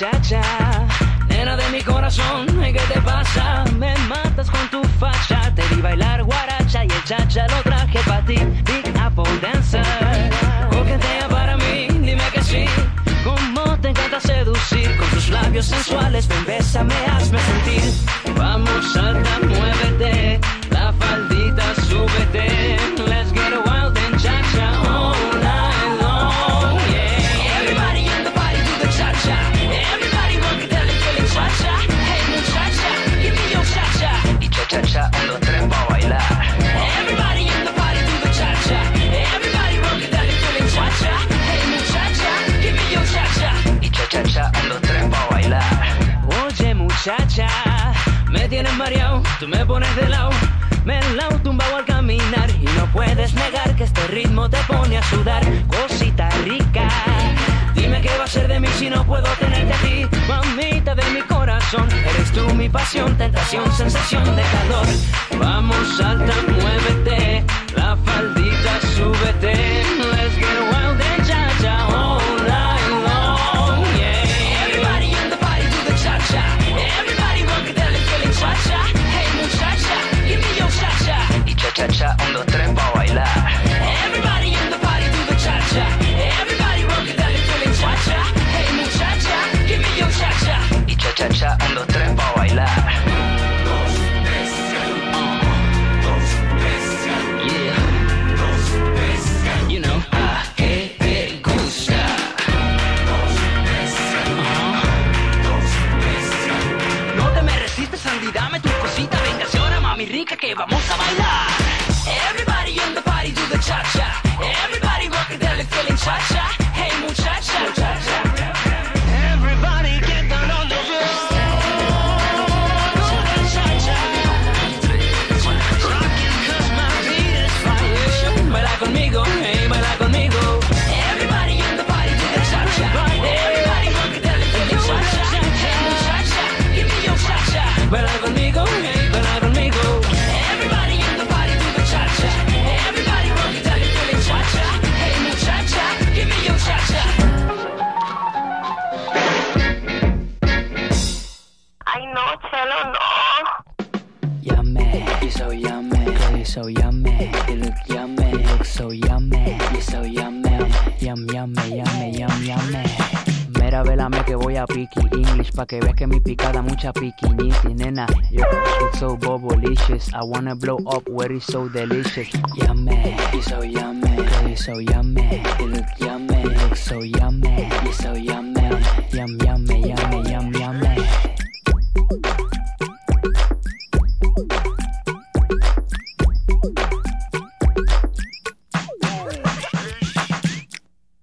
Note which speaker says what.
Speaker 1: muchacha, nena de mi corazón, ¿qué te pasa? Me matas con tu facha, te vi bailar guaracha y el chacha lo traje para ti, Big Apple Dancer. Coquetea para mí, dime que sí, cómo te encanta seducir, con tus labios sensuales, ven, bésame, hazme
Speaker 2: Y cha cha cha, un, dos, tres pa' bailar.
Speaker 1: Oye muchacha, me tienes mareado, tú me pones de lado, me he lado tumbado al caminar y no puedes negar que este ritmo te pone a sudar, cosita rica. Dime qué va a ser de mí si no puedo tenerte a ti, mamita de mi corazón, eres tú mi pasión, tentación, sensación de calor. Vamos, salta,
Speaker 2: cha cha cha, un, dos, tres pa' bailar.
Speaker 1: Everybody in the party do the cha-cha. Everybody it, dale, feeling cha-cha. Hey muchacha, give me your cha-cha.
Speaker 2: Y cha cha cha, un, dos, tres pa' bailar.
Speaker 1: Yeah. You know, que te gusta. No te me resistes, Andy, dame tu cosita, venga, ahora mami rica que vamos a bailar. It, dale, feeling cha-cha. Hey muchacha. Everybody get down on the floor. Do the cha-cha. Rockin' 'cause my beat is fire. Baila conmigo, hey, baila conmigo. Everybody in the party do the cha-cha. Everybody it, dale, feeling cha-cha. Hey muchacha, give me your cha-cha. Baila conmigo, hey,
Speaker 3: no.
Speaker 4: Yummy, you're so yummy, you're so yummy. You look yummy, you look so yummy. You're so yummy, yum, yummy, yummy, yum, yummy. Mira, velame que voy a piqui English pa' que veas que mi picada mucha piquiñiti, nena. Your sweet so bobolicious. I wanna blow up where it's so delicious. Yummy, you're so yummy, you're so yummy. You look yummy, look so yummy. You're so yummy, yum, yummy, yummy, yum, yummy.